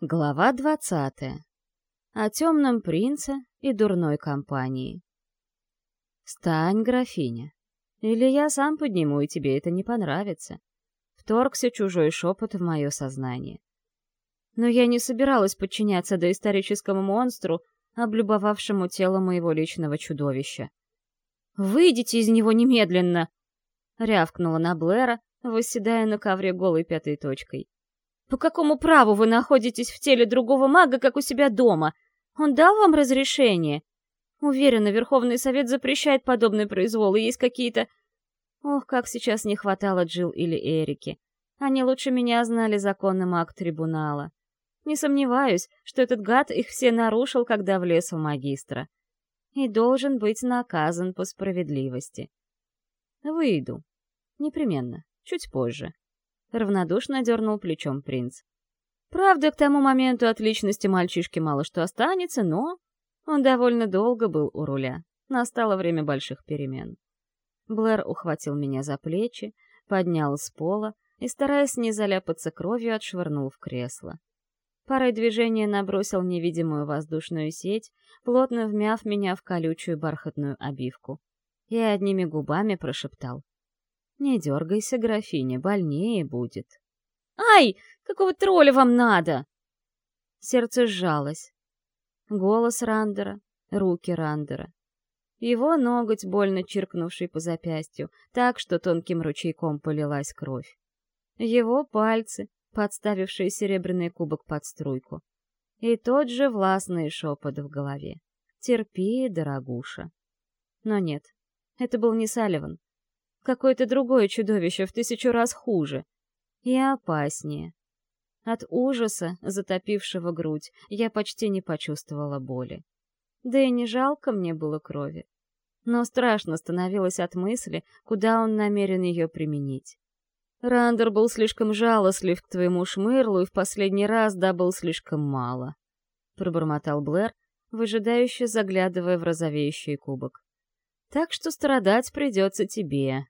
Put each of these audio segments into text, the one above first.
Глава двадцатая. О темном принце и дурной компании. «Встань, графиня, или я сам подниму, и тебе это не понравится». Вторгся чужой шепот в мое сознание. Но я не собиралась подчиняться доисторическому монстру, облюбовавшему тело моего личного чудовища. «Выйдите из него немедленно!» — рявкнула на Блэра, восседая на ковре голой пятой точкой. По какому праву вы находитесь в теле другого мага, как у себя дома? Он дал вам разрешение? Уверена, Верховный Совет запрещает подобный произвол, и есть какие-то... Ох, как сейчас не хватало Джил или Эрики. Они лучше меня знали законный маг трибунала. Не сомневаюсь, что этот гад их все нарушил, когда влез в магистра. И должен быть наказан по справедливости. Выйду. Непременно. Чуть позже. — равнодушно дернул плечом принц. Правда, к тому моменту от личности мальчишки мало что останется, но... Он довольно долго был у руля. Настало время больших перемен. Блэр ухватил меня за плечи, поднял с пола и, стараясь не заляпаться кровью, отшвырнул в кресло. Парой движения набросил невидимую воздушную сеть, плотно вмяв меня в колючую бархатную обивку. И одними губами прошептал. «Не дергайся, графиня, больнее будет». «Ай! Какого тролля вам надо?» Сердце сжалось. Голос Рандера, руки Рандера. Его ноготь, больно чиркнувший по запястью, так что тонким ручейком полилась кровь. Его пальцы, подставившие серебряный кубок под струйку. И тот же властный шепот в голове. «Терпи, дорогуша». Но нет, это был не Салливан какое-то другое чудовище в тысячу раз хуже и опаснее. От ужаса, затопившего грудь, я почти не почувствовала боли. Да и не жалко мне было крови. Но страшно становилось от мысли, куда он намерен ее применить. Рандер был слишком жалостлив к твоему шмырлу и в последний раз добыл слишком мало. Пробормотал Блэр, выжидающе заглядывая в розовеющий кубок. Так что страдать придется тебе,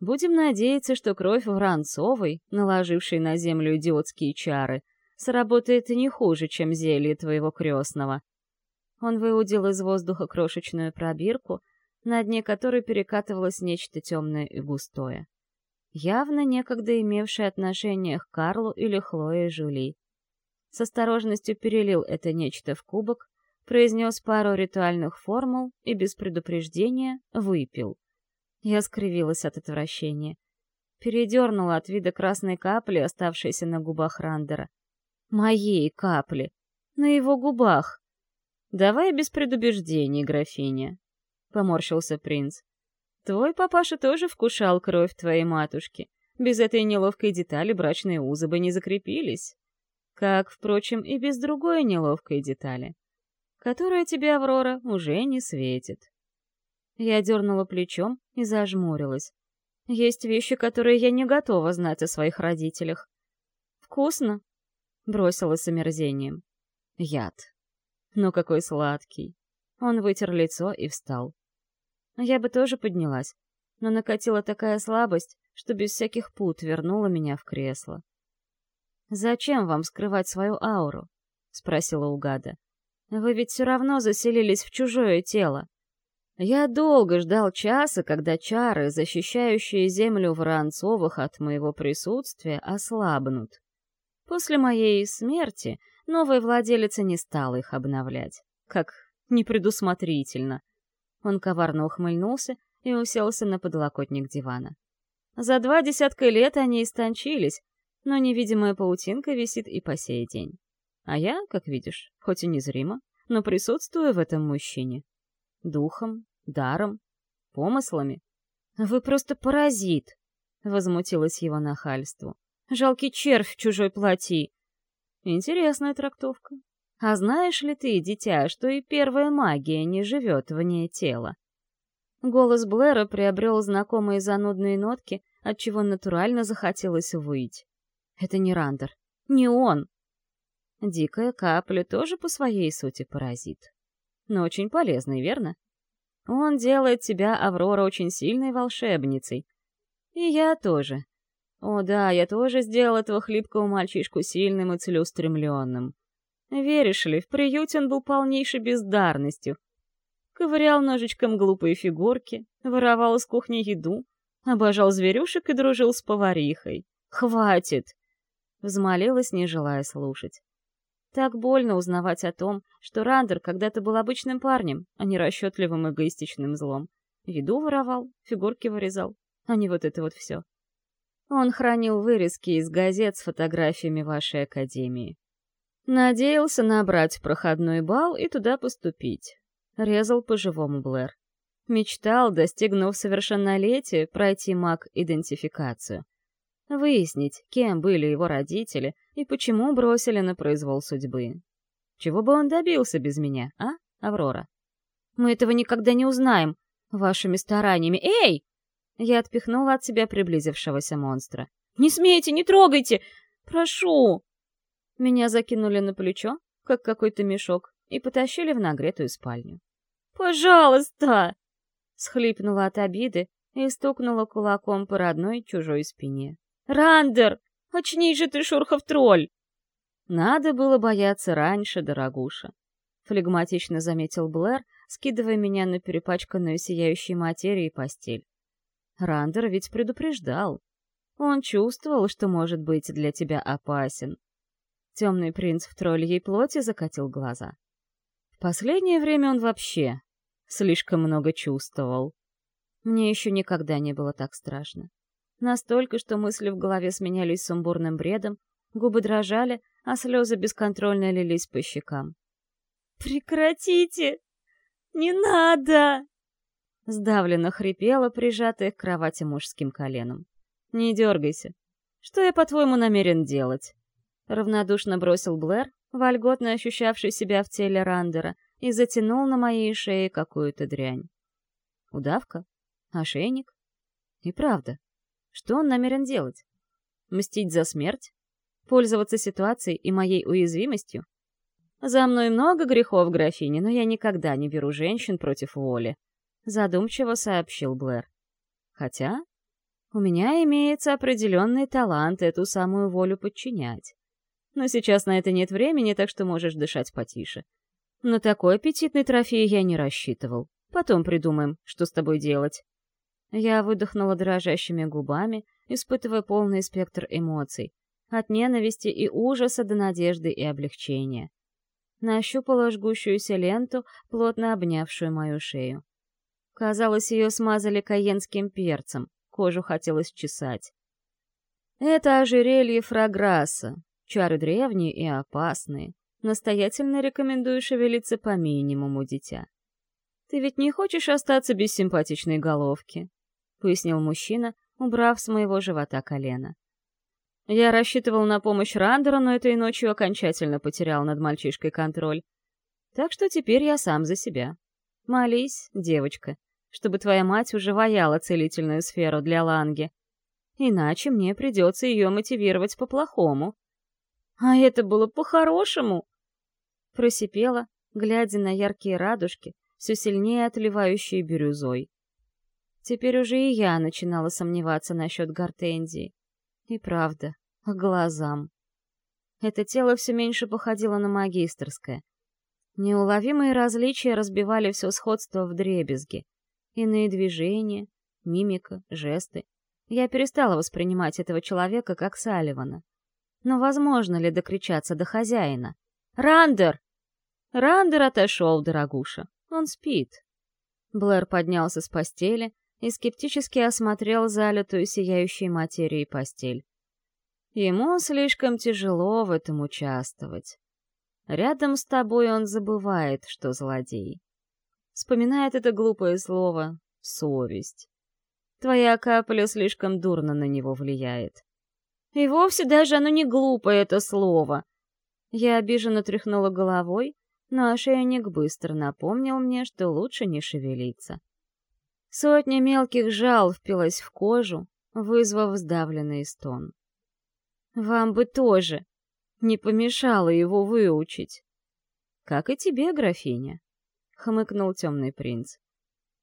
Будем надеяться, что кровь Воронцовой, наложившей на землю идиотские чары, сработает не хуже, чем зелье твоего крестного. Он выудил из воздуха крошечную пробирку, на дне которой перекатывалось нечто темное и густое. Явно некогда имевшее отношение к Карлу или Хлое Жули. С осторожностью перелил это нечто в кубок, произнес пару ритуальных формул и без предупреждения выпил. Я скривилась от отвращения. Передернула от вида красной капли, оставшейся на губах Рандера. Моей капли. На его губах. «Давай без предубеждений, графиня», — поморщился принц. «Твой папаша тоже вкушал кровь твоей матушки. Без этой неловкой детали брачные узы бы не закрепились. Как, впрочем, и без другой неловкой детали, которая тебе, Аврора, уже не светит». Я дернула плечом и зажмурилась. Есть вещи, которые я не готова знать о своих родителях. «Вкусно?» — бросила с омерзением. «Яд. Ну какой сладкий!» Он вытер лицо и встал. Я бы тоже поднялась, но накатила такая слабость, что без всяких пут вернула меня в кресло. «Зачем вам скрывать свою ауру?» — спросила Угада. «Вы ведь все равно заселились в чужое тело». Я долго ждал часа, когда чары, защищающие землю Воронцовых от моего присутствия, ослабнут. После моей смерти новая владелица не стала их обновлять. Как непредусмотрительно. Он коварно ухмыльнулся и уселся на подлокотник дивана. За два десятка лет они истончились, но невидимая паутинка висит и по сей день. А я, как видишь, хоть и незримо, но присутствую в этом мужчине. Духом, даром, помыслами. «Вы просто паразит!» — возмутилась его нахальству. «Жалкий червь в чужой плоти!» Интересная трактовка. А знаешь ли ты, дитя, что и первая магия не живет вне тела? Голос Блэра приобрел знакомые занудные нотки, отчего натурально захотелось выть. Это не Рандер. Не он. Дикая капля тоже по своей сути паразит. Но очень полезный, верно? Он делает тебя, Аврора, очень сильной волшебницей. И я тоже. О да, я тоже сделал этого хлипкого мальчишку сильным и целеустремленным. Веришь ли, в приюте он был полнейшей бездарностью. Ковырял ножичком глупые фигурки, воровал из кухни еду, обожал зверюшек и дружил с поварихой. «Хватит!» — взмолилась, не желая слушать. Так больно узнавать о том, что Рандер когда-то был обычным парнем, а не расчетливым эгоистичным злом. Еду воровал, фигурки вырезал, а не вот это вот все. Он хранил вырезки из газет с фотографиями вашей академии. Надеялся набрать проходной бал и туда поступить. Резал по-живому Блэр. Мечтал, достигнув совершеннолетия, пройти маг-идентификацию. Выяснить, кем были его родители и почему бросили на произвол судьбы. Чего бы он добился без меня, а, Аврора? Мы этого никогда не узнаем, вашими стараниями. Эй! Я отпихнула от себя приблизившегося монстра. «Не смейте, не трогайте! Прошу!» Меня закинули на плечо, как какой-то мешок, и потащили в нагретую спальню. «Пожалуйста!» Схлипнула от обиды и стукнула кулаком по родной чужой спине. «Рандер! Очнись же ты, Шурхов-тролль!» «Надо было бояться раньше, дорогуша», — флегматично заметил Блэр, скидывая меня на перепачканную сияющей материей постель. Рандер ведь предупреждал. Он чувствовал, что может быть для тебя опасен. Темный принц в тролльей плоти закатил глаза. В последнее время он вообще слишком много чувствовал. Мне еще никогда не было так страшно. Настолько, что мысли в голове сменялись сумбурным бредом, губы дрожали, а слезы бесконтрольно лились по щекам. «Прекратите! Не надо!» Сдавленно хрипела, прижатая к кровати мужским коленом. «Не дергайся. Что я, по-твоему, намерен делать?» Равнодушно бросил Блэр, вольготно ощущавший себя в теле Рандера, и затянул на моей шее какую-то дрянь. Удавка? Ошейник? И правда, что он намерен делать? Мстить за смерть? Пользоваться ситуацией и моей уязвимостью? За мной много грехов, графиня, но я никогда не беру женщин против воли задумчиво сообщил Блэр. Хотя у меня имеется определенный талант эту самую волю подчинять. Но сейчас на это нет времени, так что можешь дышать потише. На такой аппетитный трофей я не рассчитывал. Потом придумаем, что с тобой делать. Я выдохнула дрожащими губами, испытывая полный спектр эмоций. От ненависти и ужаса до надежды и облегчения. Нащупала жгущуюся ленту, плотно обнявшую мою шею. Казалось, ее смазали каенским перцем, кожу хотелось чесать. Это ожерелье фраграса, чары древние и опасные. Настоятельно рекомендую шевелиться по минимуму, дитя. Ты ведь не хочешь остаться без симпатичной головки? Пояснил мужчина, убрав с моего живота колено. Я рассчитывал на помощь Рандера, но этой ночью окончательно потерял над мальчишкой контроль. Так что теперь я сам за себя. Молись, девочка, чтобы твоя мать уже ваяла целительную сферу для Ланги. Иначе мне придется ее мотивировать по-плохому. А это было по-хорошему. Просипела, глядя на яркие радужки, все сильнее отливающие бирюзой. Теперь уже и я начинала сомневаться насчет гортензии. И правда, к глазам. Это тело все меньше походило на магистрское. Неуловимые различия разбивали все сходство в дребезги. Иные движения, мимика, жесты. Я перестала воспринимать этого человека как Салливана. Но возможно ли докричаться до хозяина? «Рандер!» Рандер отошел, дорогуша. Он спит. Блэр поднялся с постели и скептически осмотрел залитую сияющей материей постель. Ему слишком тяжело в этом участвовать. Рядом с тобой он забывает, что злодей. Вспоминает это глупое слово «совесть». Твоя капля слишком дурно на него влияет. И вовсе даже оно не глупое, это слово. Я обиженно тряхнула головой, но ошейник быстро напомнил мне, что лучше не шевелиться. Сотня мелких жал впилась в кожу, вызвав сдавленный стон. «Вам бы тоже не помешало его выучить. Как и тебе, графиня». — хмыкнул темный принц.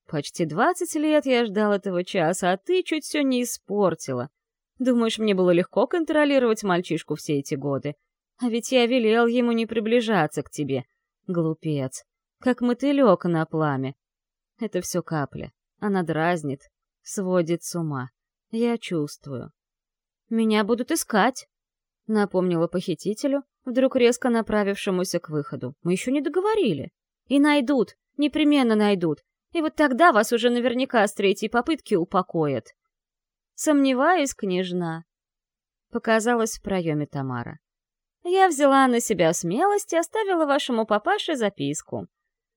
«Почти двадцать лет я ждал этого часа, а ты чуть все не испортила. Думаешь, мне было легко контролировать мальчишку все эти годы? А ведь я велел ему не приближаться к тебе. Глупец. Как мотылек на пламя. Это все капля. Она дразнит, сводит с ума. Я чувствую. «Меня будут искать», — напомнила похитителю, вдруг резко направившемуся к выходу. «Мы еще не договорили. И найдут, непременно найдут. И вот тогда вас уже наверняка с третьей попытки упокоят». «Сомневаюсь, княжна», — показалась в проеме Тамара. «Я взяла на себя смелость и оставила вашему папаше записку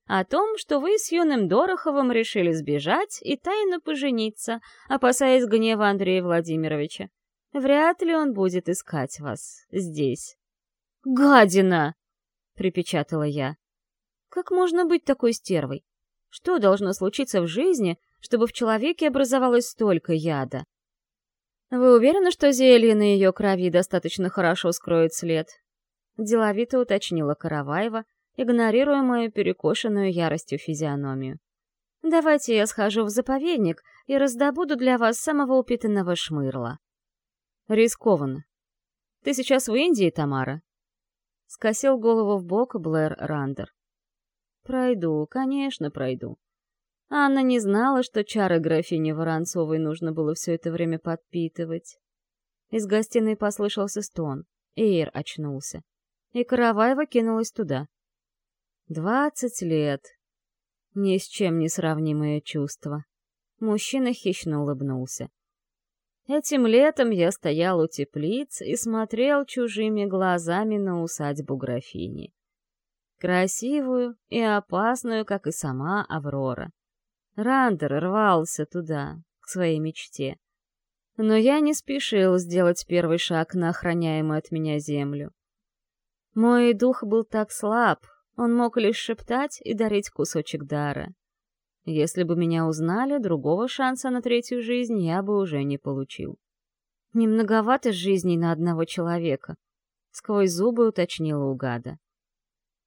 о том, что вы с юным Дороховым решили сбежать и тайно пожениться, опасаясь гнева Андрея Владимировича. Вряд ли он будет искать вас здесь. «Гадина!» — припечатала я. «Как можно быть такой стервой? Что должно случиться в жизни, чтобы в человеке образовалось столько яда?» «Вы уверены, что зелье на ее крови достаточно хорошо скроет след?» Деловито уточнила Караваева, игнорируя мою перекошенную яростью физиономию. «Давайте я схожу в заповедник и раздобуду для вас самого упитанного шмырла». «Рискованно. Ты сейчас в Индии, Тамара?» Скосил голову в бок Блэр Рандер. «Пройду, конечно, пройду». Анна не знала, что чары графини Воронцовой нужно было все это время подпитывать. Из гостиной послышался стон. Эйр очнулся. И Караваева кинулась туда. Двадцать лет. Ни с чем не сравнимое чувство. Мужчина хищно улыбнулся. Этим летом я стоял у теплиц и смотрел чужими глазами на усадьбу графини. Красивую и опасную, как и сама Аврора. Рандер рвался туда, к своей мечте. Но я не спешил сделать первый шаг на охраняемую от меня землю. Мой дух был так слаб, он мог лишь шептать и дарить кусочек дара. Если бы меня узнали, другого шанса на третью жизнь я бы уже не получил. Немноговато жизней на одного человека, сквозь зубы уточнила Угада.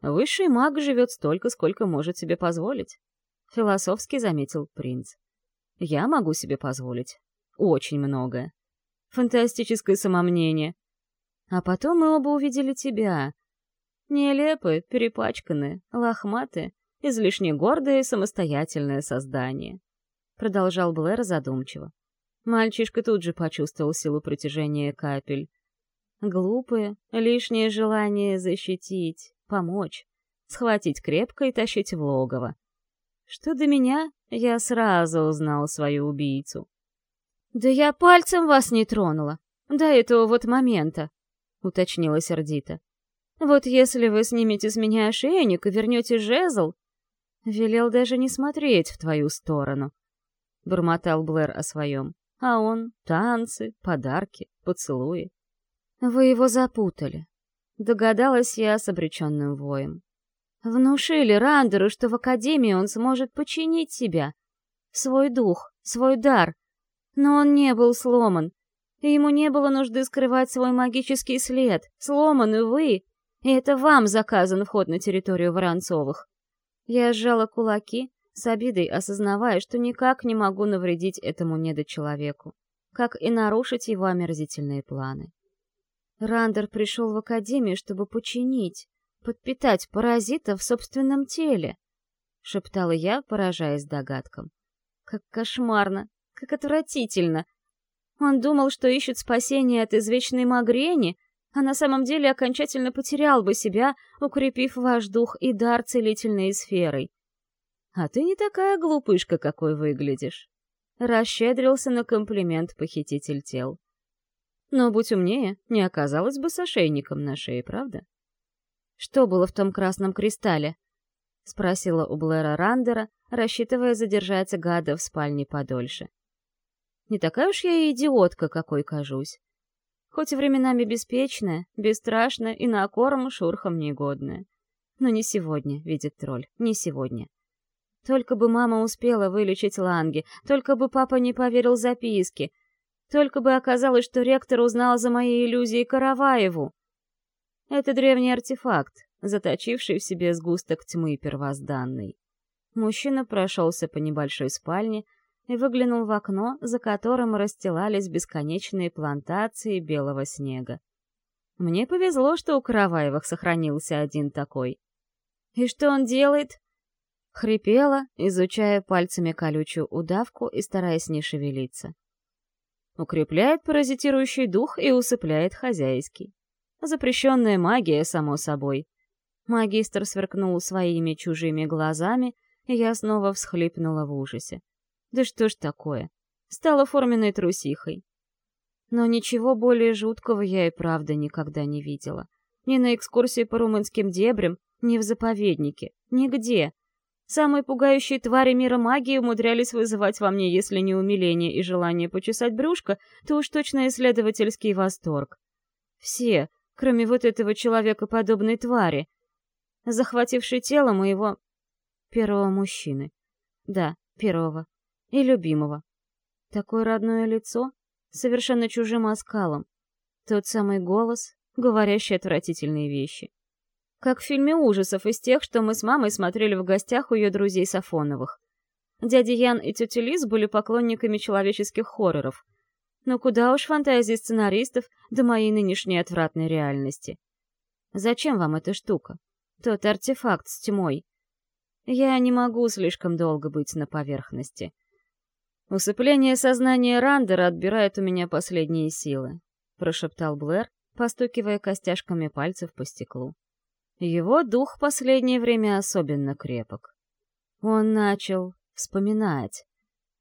Высший маг живет столько, сколько может себе позволить, философски заметил принц. Я могу себе позволить. Очень многое. Фантастическое самомнение. А потом мы оба увидели тебя, Нелепые, перепачканные, лохматые, излишне гордое и самостоятельное создание. Продолжал Блэр задумчиво. Мальчишка тут же почувствовал силу притяжения капель. Глупое, лишнее желание защитить, помочь, схватить крепко и тащить в логово. Что до меня, я сразу узнал свою убийцу. «Да я пальцем вас не тронула, до этого вот момента», — уточнила сердито. Вот если вы снимете с меня ошейник и вернете жезл, велел даже не смотреть в твою сторону. Бормотал Блэр о своем. А он — танцы, подарки, поцелуи. Вы его запутали. Догадалась я с обреченным воем. Внушили Рандеру, что в Академии он сможет починить себя. Свой дух, свой дар. Но он не был сломан. И ему не было нужды скрывать свой магический след. Сломаны вы, и это вам заказан вход на территорию Воронцовых. Я сжала кулаки, с обидой осознавая, что никак не могу навредить этому недочеловеку, как и нарушить его омерзительные планы. Рандер пришел в академию, чтобы починить, подпитать паразита в собственном теле, — шептала я, поражаясь догадкам. Как кошмарно, как отвратительно. Он думал, что ищет спасение от извечной магрени, а на самом деле окончательно потерял бы себя, укрепив ваш дух и дар целительной сферой. А ты не такая глупышка, какой выглядишь. Расщедрился на комплимент похититель тел. Но будь умнее, не оказалось бы с ошейником на шее, правда? Что было в том красном кристалле? Спросила у Блэра Рандера, рассчитывая задержать гада в спальне подольше. Не такая уж я и идиотка, какой кажусь хоть временами беспечная, бесстрашная и на корм шурхом негодная. Но не сегодня, видит тролль, не сегодня. Только бы мама успела вылечить Ланги, только бы папа не поверил записке, только бы оказалось, что ректор узнал за мои иллюзии Караваеву. Это древний артефакт, заточивший в себе сгусток тьмы первозданной. Мужчина прошелся по небольшой спальне и выглянул в окно, за которым расстилались бесконечные плантации белого снега. Мне повезло, что у Караваевых сохранился один такой. «И что он делает?» Хрипела, изучая пальцами колючую удавку и стараясь не шевелиться. Укрепляет паразитирующий дух и усыпляет хозяйский. Запрещенная магия, само собой. Магистр сверкнул своими чужими глазами, и я снова всхлипнула в ужасе. Да что ж такое? Стала форменной трусихой. Но ничего более жуткого я и правда никогда не видела. Ни на экскурсии по румынским дебрям, ни в заповеднике, нигде. Самые пугающие твари мира магии умудрялись вызывать во мне, если не умиление и желание почесать брюшко, то уж точно исследовательский восторг. Все, кроме вот этого человекоподобной твари, захватившей тело моего первого мужчины. Да, первого. И любимого. Такое родное лицо, совершенно чужим оскалом. Тот самый голос, говорящий отвратительные вещи. Как в фильме ужасов из тех, что мы с мамой смотрели в гостях у ее друзей Сафоновых. Дядя Ян и тетя Лиз были поклонниками человеческих хорроров. Но куда уж фантазии сценаристов до моей нынешней отвратной реальности. Зачем вам эта штука? Тот артефакт с тьмой. Я не могу слишком долго быть на поверхности. Усыпление сознания Рандера отбирает у меня последние силы, прошептал Блэр, постукивая костяшками пальцев по стеклу. Его дух последнее время особенно крепок. Он начал вспоминать.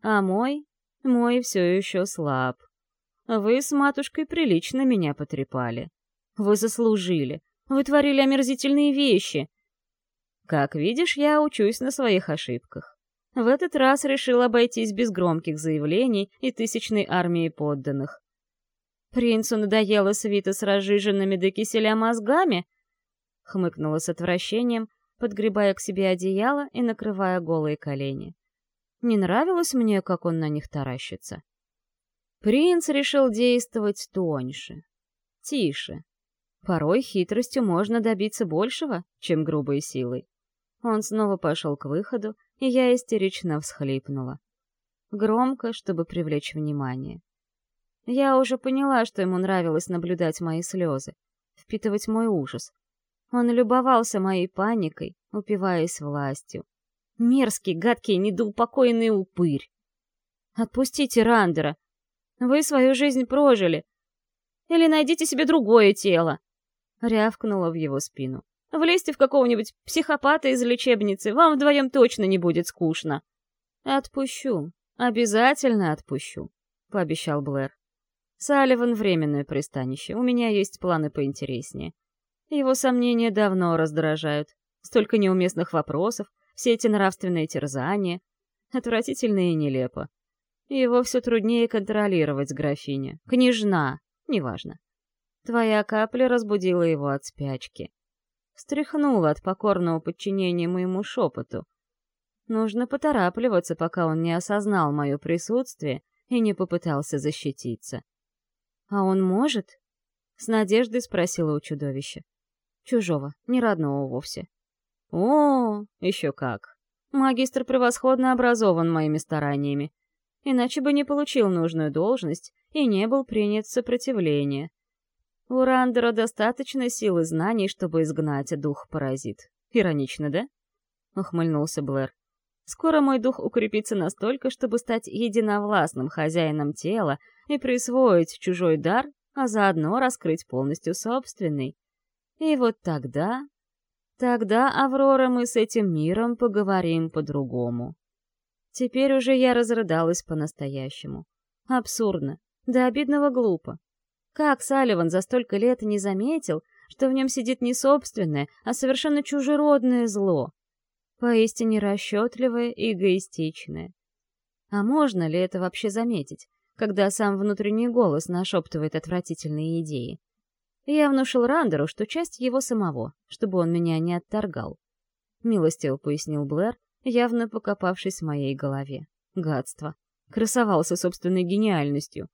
А мой? Мой все еще слаб. Вы с матушкой прилично меня потрепали. Вы заслужили. Вы творили омерзительные вещи. Как видишь, я учусь на своих ошибках. В этот раз решил обойтись без громких заявлений и тысячной армии подданных. Принцу надоело свита с разжиженными до киселя мозгами — хмыкнула с отвращением, подгребая к себе одеяло и накрывая голые колени. Не нравилось мне, как он на них таращится. Принц решил действовать тоньше, тише. Порой хитростью можно добиться большего, чем грубой силой. Он снова пошел к выходу, и я истерично всхлипнула. Громко, чтобы привлечь внимание. Я уже поняла, что ему нравилось наблюдать мои слезы, впитывать мой ужас, он любовался моей паникой, упиваясь властью. Мерзкий, гадкий, недоупокоенный упырь. Отпустите Рандера. Вы свою жизнь прожили. Или найдите себе другое тело. Рявкнула в его спину. Влезьте в какого-нибудь психопата из лечебницы, вам вдвоем точно не будет скучно. Отпущу. Обязательно отпущу, пообещал Блэр. Салливан — временное пристанище, у меня есть планы поинтереснее. Его сомнения давно раздражают. Столько неуместных вопросов, все эти нравственные терзания. Отвратительно и нелепо. Его все труднее контролировать, графиня. Княжна, неважно. Твоя капля разбудила его от спячки. Стряхнула от покорного подчинения моему шепоту. Нужно поторапливаться, пока он не осознал мое присутствие и не попытался защититься. «А он может?» — с надеждой спросила у чудовища. Чужого, не родного вовсе. О, еще как. Магистр превосходно образован моими стараниями. Иначе бы не получил нужную должность и не был принят в сопротивление. У Рандера достаточно сил и знаний, чтобы изгнать дух-паразит. Иронично, да? Ухмыльнулся Блэр. Скоро мой дух укрепится настолько, чтобы стать единовластным хозяином тела и присвоить чужой дар, а заодно раскрыть полностью собственный. И вот тогда... Тогда, Аврора, мы с этим миром поговорим по-другому. Теперь уже я разрыдалась по-настоящему. Абсурдно, до обидного глупо. Как Салливан за столько лет не заметил, что в нем сидит не собственное, а совершенно чужеродное зло? Поистине расчетливое и эгоистичное. А можно ли это вообще заметить, когда сам внутренний голос нашептывает отвратительные идеи? Я внушил Рандеру, что часть его самого, чтобы он меня не отторгал. Милостиво пояснил Блэр, явно покопавшись в моей голове. Гадство. Красовался собственной гениальностью.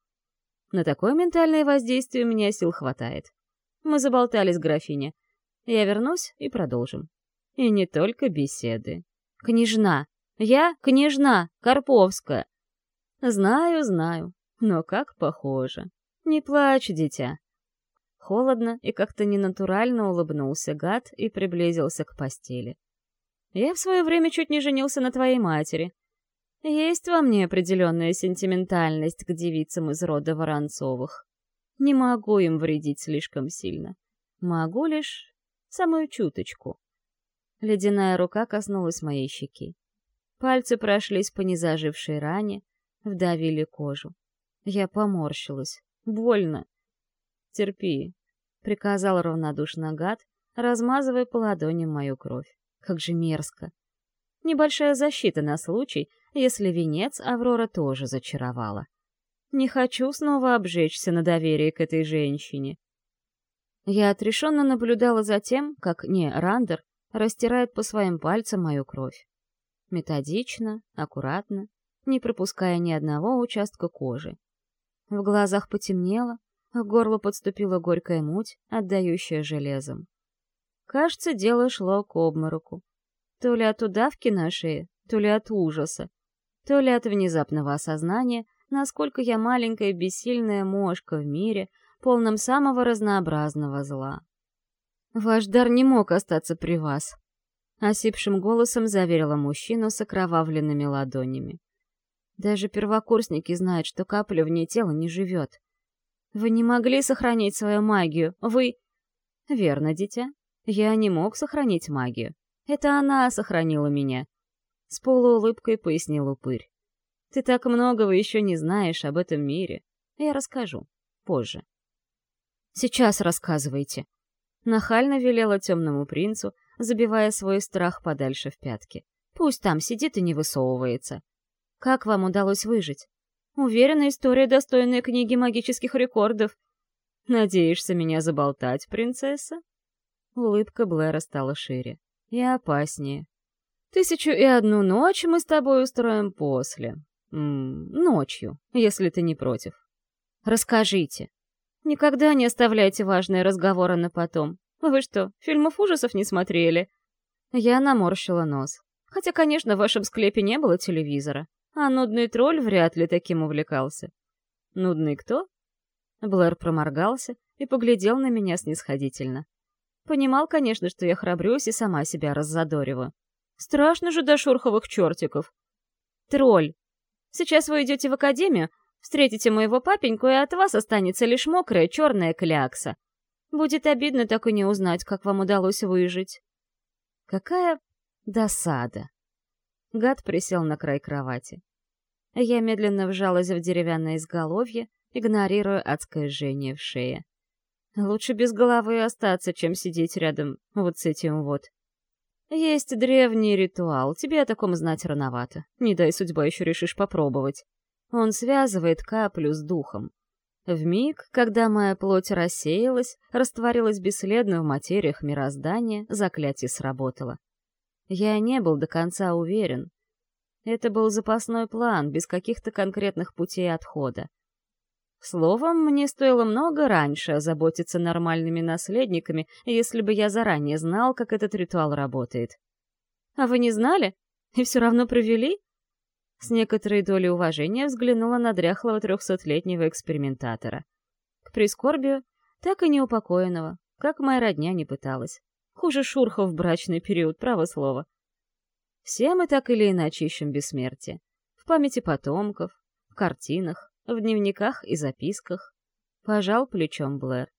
На такое ментальное воздействие у меня сил хватает. Мы заболтались, графиня. Я вернусь и продолжим. И не только беседы. Княжна! Я княжна! Карповская! Знаю, знаю, но как похоже. Не плачь, дитя. Холодно и как-то ненатурально улыбнулся гад и приблизился к постели. Я в свое время чуть не женился на твоей матери. Есть во мне определенная сентиментальность к девицам из рода Воронцовых. Не могу им вредить слишком сильно. Могу лишь самую чуточку. Ледяная рука коснулась моей щеки. Пальцы прошлись по незажившей ране, вдавили кожу. Я поморщилась. Больно. Терпи, — приказал равнодушно гад, размазывая по ладони мою кровь. Как же мерзко. Небольшая защита на случай, если венец Аврора тоже зачаровала. Не хочу снова обжечься на доверие к этой женщине. Я отрешенно наблюдала за тем, как не Рандер растирает по своим пальцам мою кровь. Методично, аккуратно, не пропуская ни одного участка кожи. В глазах потемнело, к горлу подступила горькая муть, отдающая железом. Кажется, дело шло к обмороку. То ли от удавки на шее, то ли от ужаса, то ли от внезапного осознания, насколько я маленькая бессильная мошка в мире, полном самого разнообразного зла. «Ваш дар не мог остаться при вас», — осипшим голосом заверила мужчину с окровавленными ладонями. «Даже первокурсники знают, что капля вне тела не живет. Вы не могли сохранить свою магию, вы...» «Верно, дитя. Я не мог сохранить магию. Это она сохранила меня. С полуулыбкой пояснил упырь. Ты так многого еще не знаешь об этом мире. Я расскажу. Позже. Сейчас рассказывайте. Нахально велела темному принцу, забивая свой страх подальше в пятки. Пусть там сидит и не высовывается. Как вам удалось выжить? Уверена, история достойная книги магических рекордов. Надеешься меня заболтать, принцесса? Улыбка Блэра стала шире. И опаснее. Тысячу и одну ночь мы с тобой устроим после. М -м, ночью, если ты не против. Расскажите. Никогда не оставляйте важные разговоры на потом. Вы что, фильмов ужасов не смотрели? Я наморщила нос. Хотя, конечно, в вашем склепе не было телевизора. А нудный тролль вряд ли таким увлекался. Нудный кто? Блэр проморгался и поглядел на меня снисходительно. Понимал, конечно, что я храбрюсь и сама себя раззадориваю. Страшно же до шурховых чертиков. Тролль. Сейчас вы идете в академию, встретите моего папеньку, и от вас останется лишь мокрая черная клякса. Будет обидно так и не узнать, как вам удалось выжить. Какая досада. Гад присел на край кровати. Я медленно вжалась в деревянное изголовье, игнорируя адское жжение в шее. Лучше без головы остаться, чем сидеть рядом вот с этим вот. Есть древний ритуал, тебе о таком знать рановато. Не дай судьба еще решишь попробовать. Он связывает каплю с духом. В миг, когда моя плоть рассеялась, растворилась бесследно в материях мироздания, заклятие сработало. Я не был до конца уверен. Это был запасной план, без каких-то конкретных путей отхода. Словом, мне стоило много раньше озаботиться нормальными наследниками, если бы я заранее знал, как этот ритуал работает. А вы не знали? И все равно провели? С некоторой долей уважения взглянула на дряхлого трехсотлетнего экспериментатора. К прискорбию, так и неупокоенного, как моя родня не пыталась. Хуже шурха в брачный период, право слово. Все мы так или иначе ищем бессмертие. В памяти потомков, в картинах, в дневниках и записках. Пожал плечом Блэр.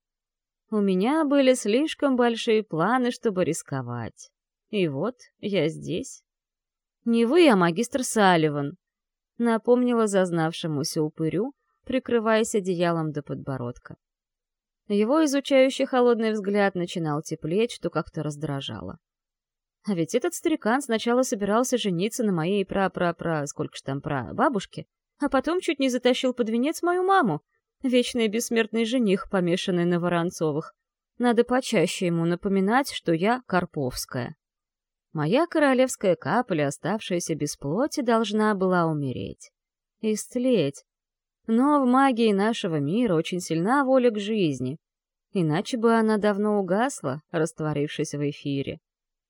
У меня были слишком большие планы, чтобы рисковать. И вот я здесь. Не вы, а магистр Салливан, напомнила зазнавшемуся упырю, прикрываясь одеялом до подбородка. Его изучающий холодный взгляд начинал теплеть, что как-то раздражало. А ведь этот старикан сначала собирался жениться на моей пра-пра-пра, сколько ж там пра, бабушке, а потом чуть не затащил под венец мою маму. Вечный бессмертный жених, помешанный на Воронцовых. Надо почаще ему напоминать, что я Карповская. Моя королевская капля, оставшаяся без плоти, должна была умереть. Истлеть. Но в магии нашего мира очень сильна воля к жизни. Иначе бы она давно угасла, растворившись в эфире.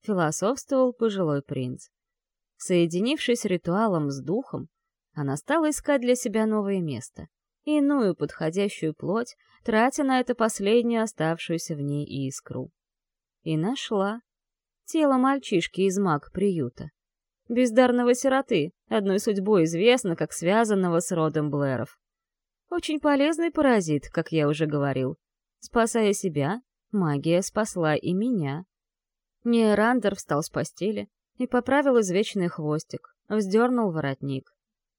Философствовал пожилой принц. Соединившись ритуалом с духом, Она стала искать для себя новое место, иную подходящую плоть, тратя на это последнюю оставшуюся в ней искру. И нашла. Тело мальчишки из маг приюта. Бездарного сироты, одной судьбой известно, как связанного с родом Блэров. Очень полезный паразит, как я уже говорил. Спасая себя, магия спасла и меня. Нейрандер встал с постели и поправил извечный хвостик, вздернул воротник.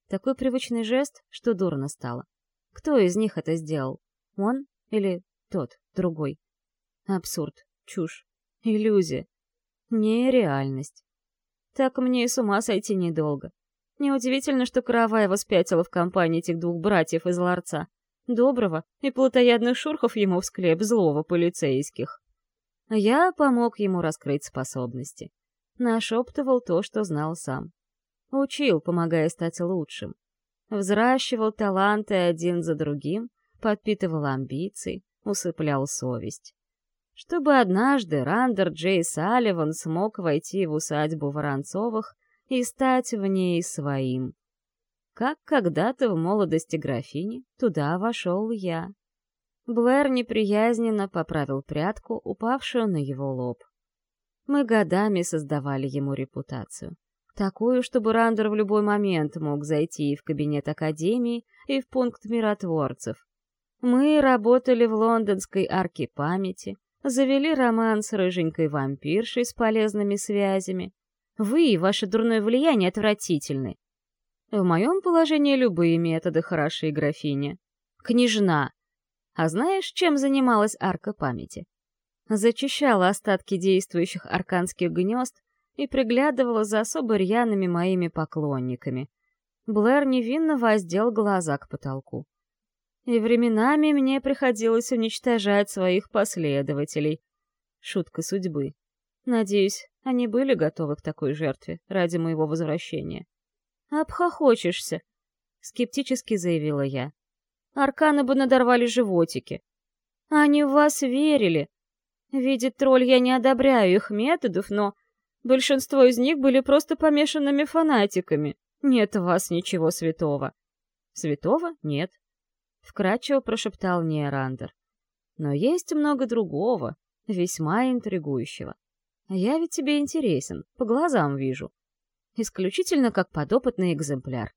Такой привычный жест, что дурно стало. Кто из них это сделал? Он или тот, другой? Абсурд, чушь, иллюзия, нереальность. Так мне и с ума сойти недолго. Неудивительно, что Караваева спятила в компании этих двух братьев из ларца. Доброго и плотоядных шурхов ему в склеп злого полицейских. Я помог ему раскрыть способности. Нашептывал то, что знал сам. Учил, помогая стать лучшим. Взращивал таланты один за другим, подпитывал амбиции, усыплял совесть. Чтобы однажды Рандер Джей Салливан смог войти в усадьбу Воронцовых и стать в ней своим. Как когда-то в молодости графини туда вошел я. Блэр неприязненно поправил прядку, упавшую на его лоб. Мы годами создавали ему репутацию. Такую, чтобы Рандер в любой момент мог зайти и в кабинет Академии, и в пункт миротворцев. Мы работали в лондонской арке памяти, завели роман с рыженькой вампиршей с полезными связями, вы и ваше дурное влияние отвратительны. В моем положении любые методы хороши, графиня. Княжна. А знаешь, чем занималась арка памяти? Зачищала остатки действующих арканских гнезд и приглядывала за особо рьяными моими поклонниками. Блэр невинно воздел глаза к потолку. И временами мне приходилось уничтожать своих последователей. Шутка судьбы. Надеюсь, они были готовы к такой жертве ради моего возвращения. «Обхохочешься», — скептически заявила я. «Арканы бы надорвали животики. Они в вас верили. Видит тролль, я не одобряю их методов, но большинство из них были просто помешанными фанатиками. Нет в вас ничего святого». «Святого? Нет», — вкратчиво прошептал Неорандер. «Но есть много другого, весьма интригующего. Я ведь тебе интересен, по глазам вижу. Исключительно как подопытный экземпляр.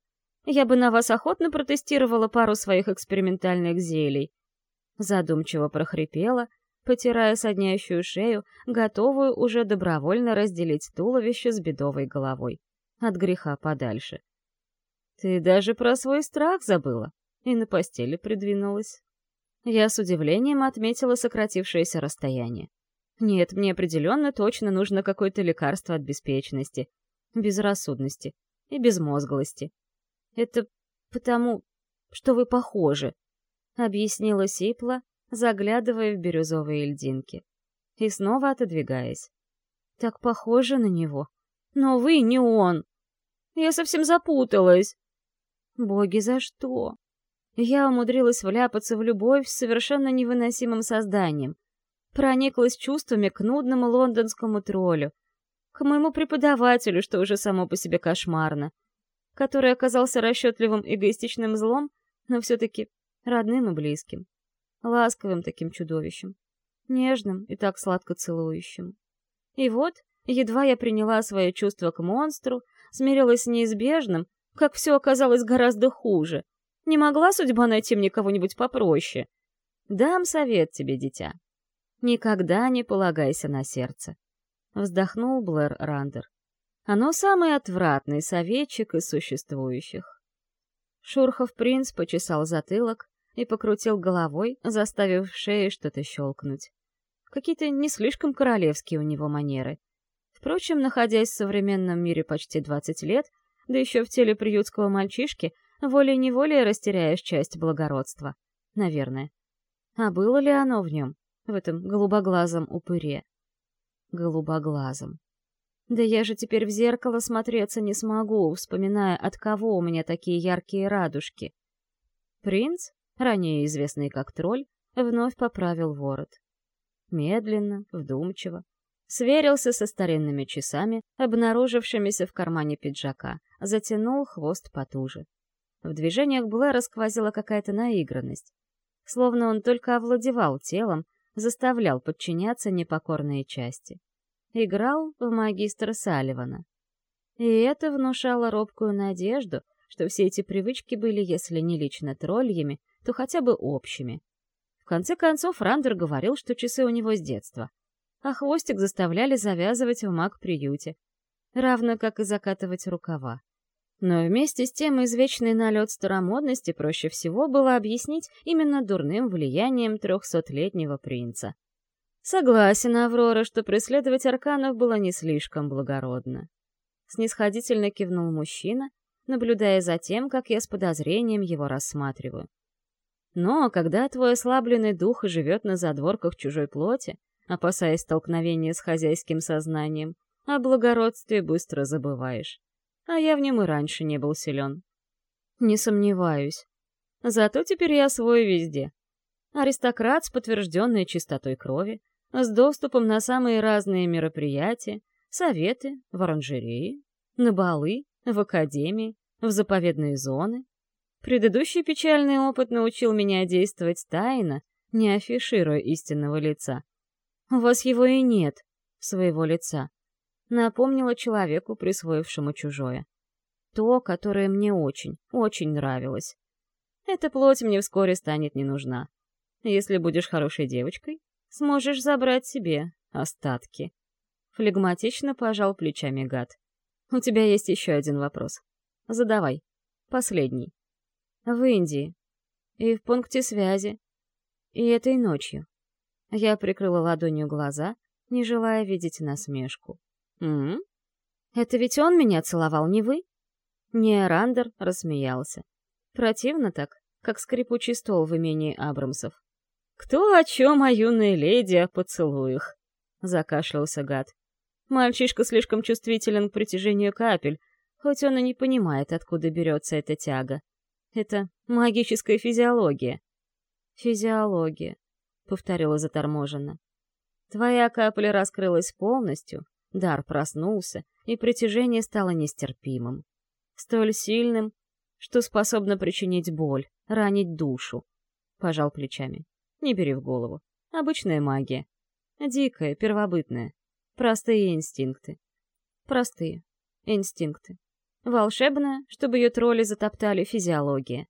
Я бы на вас охотно протестировала пару своих экспериментальных зелий. Задумчиво прохрипела, потирая соднящую шею, готовую уже добровольно разделить туловище с бедовой головой. От греха подальше. Ты даже про свой страх забыла и на постели придвинулась. Я с удивлением отметила сократившееся расстояние. Нет, мне определенно точно нужно какое-то лекарство от беспечности, безрассудности и безмозглости. Это потому, что вы похожи, — объяснила Сипла, заглядывая в бирюзовые льдинки. И снова отодвигаясь. Так похоже на него. Но вы не он. Я совсем запуталась. Боги, за что? Я умудрилась вляпаться в любовь с совершенно невыносимым созданием, прониклась чувствами к нудному лондонскому троллю, к моему преподавателю, что уже само по себе кошмарно, который оказался расчетливым эгоистичным злом, но все-таки родным и близким, ласковым таким чудовищем, нежным и так сладко целующим. И вот, едва я приняла свое чувство к монстру, смирилась с неизбежным, как все оказалось гораздо хуже. Не могла судьба найти мне кого-нибудь попроще. Дам совет тебе, дитя. Никогда не полагайся на сердце. Вздохнул Блэр Рандер. Оно самый отвратный советчик из существующих. Шурхов принц почесал затылок и покрутил головой, заставив в шее что-то щелкнуть. Какие-то не слишком королевские у него манеры. Впрочем, находясь в современном мире почти 20 лет, да еще в теле приютского мальчишки, волей-неволей растеряешь часть благородства. Наверное. А было ли оно в нем? в этом голубоглазом упыре. Голубоглазом. Да я же теперь в зеркало смотреться не смогу, вспоминая, от кого у меня такие яркие радужки. Принц, ранее известный как тролль, вновь поправил ворот. Медленно, вдумчиво, сверился со старинными часами, обнаружившимися в кармане пиджака, затянул хвост потуже. В движениях Блэра сквозила какая-то наигранность. Словно он только овладевал телом, заставлял подчиняться непокорные части. Играл в магистра Салливана. И это внушало робкую надежду, что все эти привычки были, если не лично тролльями, то хотя бы общими. В конце концов, Рандер говорил, что часы у него с детства. А хвостик заставляли завязывать в маг-приюте, равно как и закатывать рукава. Но вместе с тем извечный налет старомодности проще всего было объяснить именно дурным влиянием трехсотлетнего принца. Согласен, Аврора, что преследовать арканов было не слишком благородно. Снисходительно кивнул мужчина, наблюдая за тем, как я с подозрением его рассматриваю. Но когда твой ослабленный дух живет на задворках чужой плоти, опасаясь столкновения с хозяйским сознанием, о благородстве быстро забываешь а я в нем и раньше не был силен. Не сомневаюсь. Зато теперь я свой везде. Аристократ с подтвержденной чистотой крови, с доступом на самые разные мероприятия, советы в оранжерее, на балы, в академии, в заповедные зоны. Предыдущий печальный опыт научил меня действовать тайно, не афишируя истинного лица. У вас его и нет, своего лица напомнила человеку, присвоившему чужое. То, которое мне очень, очень нравилось. Эта плоть мне вскоре станет не нужна. Если будешь хорошей девочкой, сможешь забрать себе остатки. Флегматично пожал плечами гад. У тебя есть еще один вопрос. Задавай. Последний. В Индии. И в пункте связи. И этой ночью. Я прикрыла ладонью глаза, не желая видеть насмешку. «М? Это ведь он меня целовал, не вы?» Не Рандер рассмеялся. Противно так, как скрипучий стол в имении Абрамсов. «Кто о чем, о юной леди, о поцелуях?» — закашлялся гад. «Мальчишка слишком чувствителен к притяжению капель, хоть он и не понимает, откуда берется эта тяга. Это магическая физиология». «Физиология», — повторила заторможенно. «Твоя капля раскрылась полностью, Дар проснулся, и притяжение стало нестерпимым. Столь сильным, что способно причинить боль, ранить душу. Пожал плечами. Не бери в голову. Обычная магия. Дикая, первобытная. Простые инстинкты. Простые инстинкты. Волшебная, чтобы ее тролли затоптали физиология.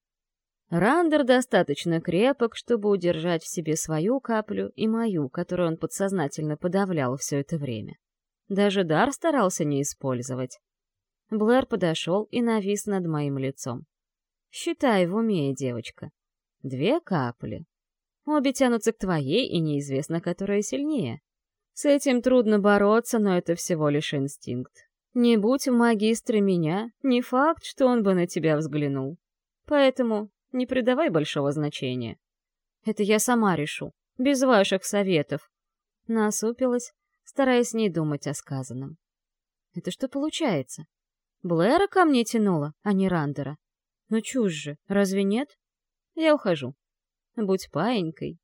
Рандер достаточно крепок, чтобы удержать в себе свою каплю и мою, которую он подсознательно подавлял все это время. Даже дар старался не использовать. Блэр подошел и навис над моим лицом. «Считай в уме, девочка. Две капли. Обе тянутся к твоей, и неизвестно, которая сильнее. С этим трудно бороться, но это всего лишь инстинкт. Не будь в магистре меня, не факт, что он бы на тебя взглянул. Поэтому не придавай большого значения. Это я сама решу, без ваших советов. Насупилась, стараясь не думать о сказанном. Это что получается? Блэра ко мне тянула, а не Рандера. Ну чушь же, разве нет? Я ухожу. Будь паенькой.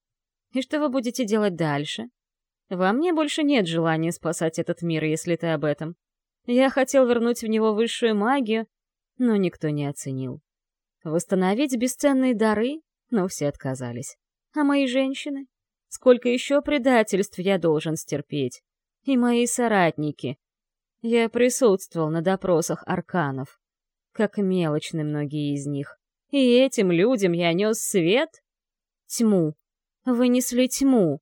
И что вы будете делать дальше? Во мне больше нет желания спасать этот мир, если ты об этом. Я хотел вернуть в него высшую магию, но никто не оценил. Восстановить бесценные дары, но все отказались. А мои женщины? Сколько еще предательств я должен стерпеть? и мои соратники. Я присутствовал на допросах арканов, как мелочны многие из них. И этим людям я нес свет? Тьму. Вынесли тьму.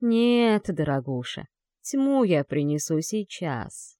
Нет, дорогуша, тьму я принесу сейчас.